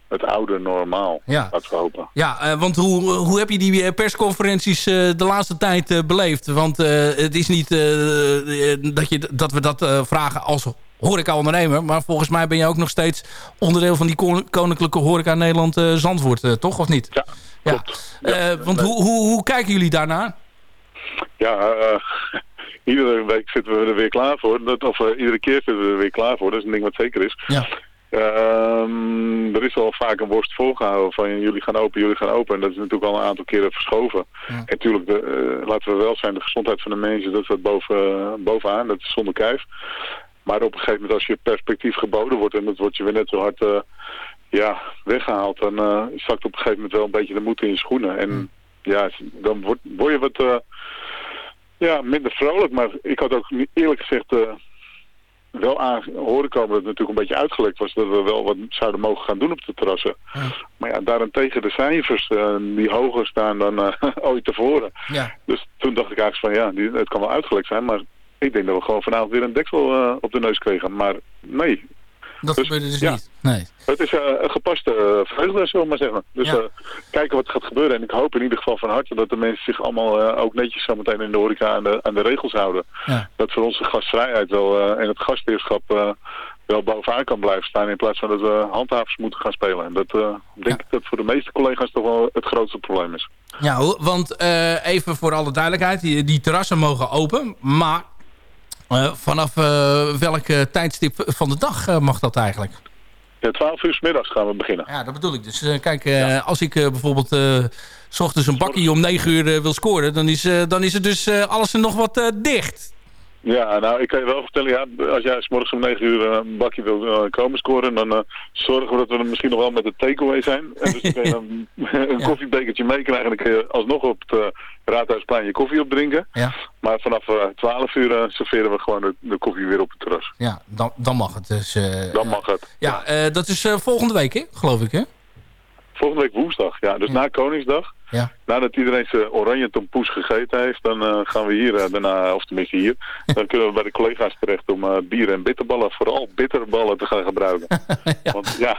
het oude normaal. Ja. Laten we hopen. Ja, eh, want hoe, hoe heb je die eh, persconferenties eh, de laatste tijd eh, beleefd? Want eh, het is niet eh, eh, dat, je, dat we dat eh, vragen als horeca-ondernemer. Maar volgens mij ben je ook nog steeds onderdeel van die kon- Koninklijke Horeca Nederland eh, Zandvoort, eh, toch? Of niet? Ja, klopt. want hoe, hoe, hoe kijken jullie daarnaar? Ja, eh, [LAUGHS] iedere week zitten we er weer klaar voor. Dat, of eh, iedere keer zitten we er weer klaar voor. Dat is een ding wat zeker is. Ja. Ehm, er is al vaak een worst volgehouden van jullie gaan open, jullie gaan open. En dat is natuurlijk al een aantal keren verschoven. En natuurlijk, de, eh, laten we wel zijn, de gezondheid van de mensen, dat staat boven, bovenaan. Dat is zonder kijf. Maar op een gegeven moment als je perspectief geboden wordt en dat wordt je weer net zo hard ja, weggehaald, dan zakt op een gegeven moment wel een beetje de moed in je schoenen. En ja, dan word, word je wat eh, ja, minder vrolijk. Maar ik had ook eerlijk gezegd eh, wel aan horen komen dat het natuurlijk een beetje uitgelekt was dat we wel wat zouden mogen gaan doen op de terrassen. Maar ja, daarentegen de cijfers eh, die hoger staan dan [LAUGHS] ooit tevoren. Ja. Dus toen dacht ik eigenlijk van ja, die, het kan wel uitgelekt zijn, maar ik denk dat we gewoon vanavond weer een deksel op de neus kregen. Maar nee. Dat gebeurde dus niet. Nee. Het is eh, een gepaste uh, vreugde, zullen we maar zeggen. Dus Ja. eh, kijken wat er gaat gebeuren. En ik hoop in ieder geval van harte dat de mensen zich allemaal eh, ook netjes zometeen in de horeca aan de, aan de regels houden. Ja. Dat voor onze gastvrijheid wel eh, en het gastheerschap eh, wel bovenaan kan blijven staan. In plaats van dat we handhavers moeten gaan spelen. En dat eh, denk ik dat voor de meeste collega's toch wel het grootste probleem is. Ja, want eh, even voor alle duidelijkheid. Die, die terrassen mogen open. Maar eh, vanaf eh, welk eh, tijdstip van de dag eh, mag dat eigenlijk? Ja, 12 uur 's middags gaan we beginnen. Ja, dat bedoel ik. Dus eh, kijk, eh, als ik eh, bijvoorbeeld eh, s ochtends een bakkie om 9 uur eh, wil scoren... dan is, eh, dan is het dus eh, alles en nog wat eh, dicht. Ja, nou, ik kan je wel vertellen, ja, als jij s morgens om 9 uur eh, een bakje wil eh, komen scoren, dan eh, zorgen we dat we er misschien nog wel met de takeaway zijn. En dus dan kun je [LAUGHS] een, een koffiebekertje meekrijgen en dan kun je alsnog op het eh, Raadhuisplein je koffie opdrinken. Ja. Maar vanaf eh 12 uur serveren we gewoon de, de koffie weer op het terras. Ja, dan, dan mag het dus. Dan mag het. ja, dat is volgende week, hè? geloof ik, hè? Volgende week woensdag, ja, dus na Koningsdag. Ja. Nadat iedereen zijn oranje tompoes gegeten heeft, dan eh, gaan we hier eh, daarna, of tenminste hier, [LAUGHS] dan kunnen we bij de collega's terecht om eh, bier en bitterballen, vooral bitterballen te gaan gebruiken. [LAUGHS] Want ja,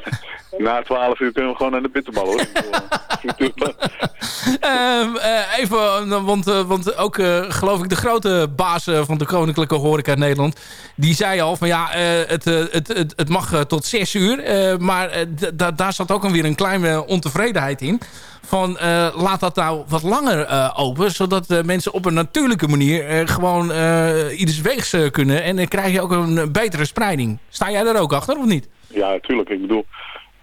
na 12 uur kunnen we gewoon aan de bitterballen hoor. Eh, [LAUGHS] Ehm, eh, even, want, want ook geloof ik de grote baas van de Koninklijke Horeca Nederland... die zei al van ja, het, het, het, het mag tot zes uur. maar daar zat ook alweer een kleine ontevredenheid in. Van laat dat nou wat langer eh, open... zodat eh, mensen op een natuurlijke manier eh, gewoon eh ieders weegs kunnen. En dan krijg je ook een betere spreiding. Sta jij daar ook achter of niet? Ja, natuurlijk. Ik bedoel,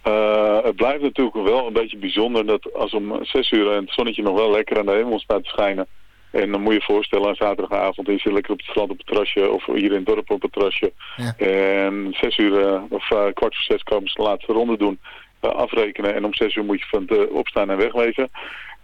eh, het blijft natuurlijk wel een beetje bijzonder dat als om zes uur en het zonnetje nog wel lekker aan de hemel staat te schijnen. En dan moet je je voorstellen, een zaterdagavond, en je zit lekker op het strand op het terrasje of hier in het dorp op het terrasje. En zes uur of eh, kwart voor zes komen ze de laatste ronde doen, afrekenen. En om zes uur moet je van het, eh, opstaan en wegwezen.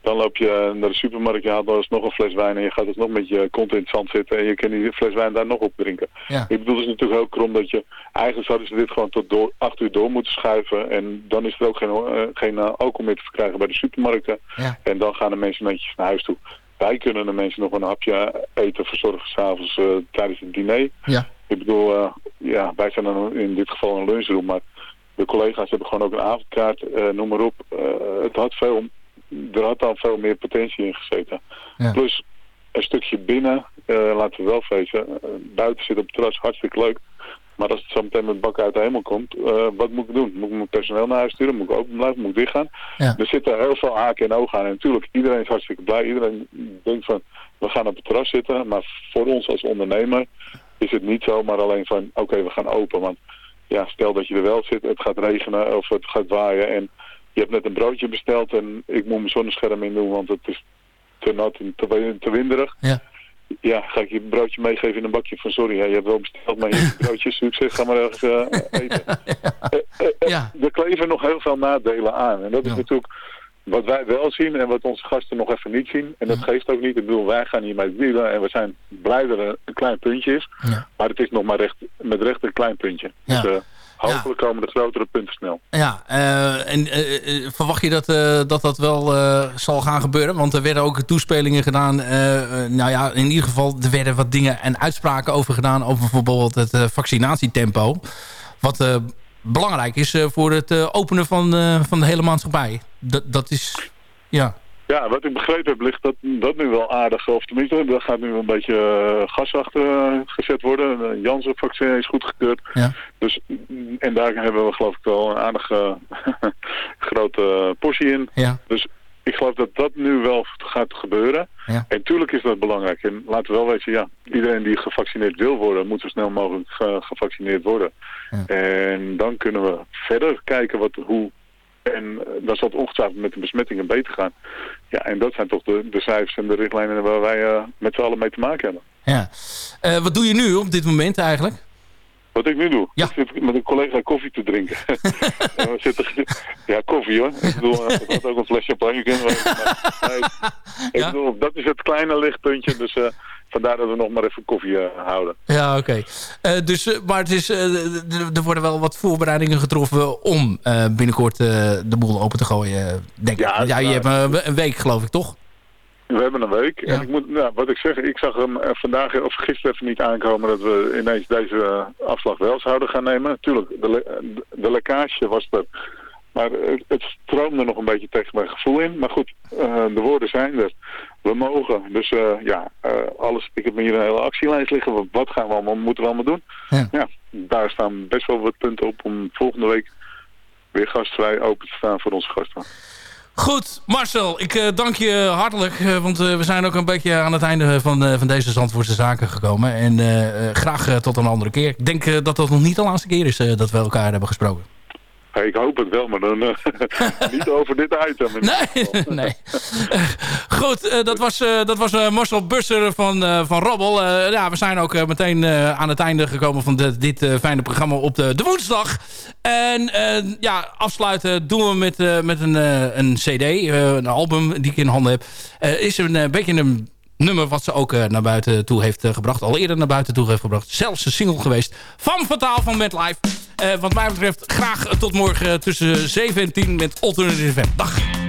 Dan loop je naar de supermarkt, je haalt eens nog een fles wijn en je gaat dus nog met je kont in het zand zitten en je kan die fles wijn daar nog op drinken. Ja. Ik bedoel, het is natuurlijk heel krom dat je, eigenlijk zouden ze dit gewoon tot door, acht uur door moeten schuiven en dan is er ook geen, eh, geen eh, alcohol meer te verkrijgen bij de supermarkten. Ja. En dan gaan de mensen netjes naar huis toe. Wij kunnen de mensen nog een hapje eten verzorgen s'avonds eh tijdens het diner. Ja. Ik bedoel, eh, ja, wij zijn dan in dit geval een lunchroom, maar de collega's hebben gewoon ook een avondkaart, eh, noem maar op. Eh, het had veel, er had dan veel meer potentie in gezeten. Ja. Plus een stukje binnen, eh, laten we wel feesten, eh, buiten zit op het terras hartstikke leuk. Maar als het zo meteen met bakken uit de hemel komt, eh, wat moet ik doen? Moet ik mijn personeel naar huis sturen? Moet ik open blijven? Moet ik dichtgaan? Ja. Er zitten heel veel haken en ogen aan. En natuurlijk, iedereen is hartstikke blij. Iedereen denkt van, we gaan op het terras zitten. Maar voor ons als ondernemer is het niet zo, maar alleen van, oké, we gaan open. Want ja, stel dat je er wel zit, het gaat regenen of het gaat waaien. En je hebt net een broodje besteld en ik moet mijn zonnescherm in doen, want het is te nat en te, te winderig. Ja. Ja, ga ik je een broodje meegeven in een bakje van sorry, hè, je hebt wel besteld, maar hier is een broodje, succes, ga maar ergens eh, [LAUGHS] eten. Eh, eh, eh, Er kleven nog heel veel nadelen aan. En dat is natuurlijk wat wij wel zien en wat onze gasten nog even niet zien. En dat geeft ook niet. Ik bedoel, wij gaan hier met wielen en we zijn blij dat er een klein puntje is. Maar het is nog maar recht, met recht een klein puntje. Dus hopelijk komen de grotere punten snel. Ja, eh, en eh, eh, verwacht je dat, dat dat wel zal gaan gebeuren? Want er werden ook toespelingen gedaan. nou ja, in ieder geval, er werden wat dingen en uitspraken over gedaan... over bijvoorbeeld het vaccinatietempo. Wat belangrijk is voor het openen van, van de hele maatschappij. Dat, dat is... Ja. Ja, wat ik begrepen heb, ligt dat, dat nu wel aardig. Of tenminste, daar gaat nu een beetje uh, gas achter uh, gezet worden. Uh, Janssen-vaccin is goedgekeurd. Ja. Dus, en daar hebben we geloof ik wel een aardige [LAUGHS] grote portie in. Ja. Dus ik geloof dat dat nu wel gaat gebeuren. Ja. En tuurlijk is dat belangrijk. En laten we wel weten, ja, iedereen die gevaccineerd wil worden, moet zo snel mogelijk gevaccineerd worden. Ja. En dan kunnen we verder kijken wat, hoe en dan zal ongetwijfeld met de besmettingen beter gaan. Ja, en dat zijn toch de, de cijfers en de richtlijnen waar wij uh, met z'n allen mee te maken hebben. Ja. Uh, wat doe je nu op dit moment eigenlijk? Wat ik nu doe? Ja. Ik zit met een collega koffie te drinken. [LAUGHS] we zitten, ja, koffie hoor. Ik bedoel, uh, ik had ook een fles champagne kunnen. [LAUGHS] Ik bedoel, dat is het kleine lichtpuntje. Dus uh, vandaar dat we nog maar even koffie uh, houden. Ja, oké. Okay. dus, maar het is, er worden wel wat voorbereidingen getroffen om binnenkort de boel open te gooien, denk ik. Ja, ja je hebt een week, geloof ik, toch? We hebben een week. Ja. En ik moet, nou, wat ik zeg, ik zag hem vandaag of gisteren even niet aankomen dat we ineens deze afslag wel zouden gaan nemen. Natuurlijk, de, le de lekkage was er. Maar het, het stroomde nog een beetje tegen mijn gevoel in. Maar goed, uh, de woorden zijn er. We mogen. Dus uh, ja, uh, alles. Ik heb hier een hele actielijst liggen. Wat gaan we allemaal, moeten we allemaal doen? Ja. ja, daar staan best wel wat punten op om volgende week weer gastvrij open te staan voor onze gasten. Goed, Marcel, ik uh, dank je hartelijk. Uh, want uh, we zijn ook een beetje aan het einde van, van deze Zandvoortse zaken gekomen. En graag tot een andere keer. Ik denk dat dat nog niet de laatste keer is dat we elkaar hebben gesproken. Hey, ik hoop het wel, maar dan [LAUGHS] [LAUGHS] niet over dit item. Nee, [LAUGHS] nee. goed, dat was, dat was Marcel Busser van, van Rabbel. ja, we zijn ook meteen aan het einde gekomen van de, dit fijne programma op de, de woensdag. En ja, afsluiten doen we met, met een, een cd, een album die ik in handen heb. is een beetje een nummer wat ze ook uh, naar buiten toe heeft uh, gebracht. Al eerder naar buiten toe heeft gebracht. Zelfs een single geweest van Fataal van MetLife. Uh, wat mij betreft graag tot morgen tussen 7 en 10 met Alternative FM. Dag!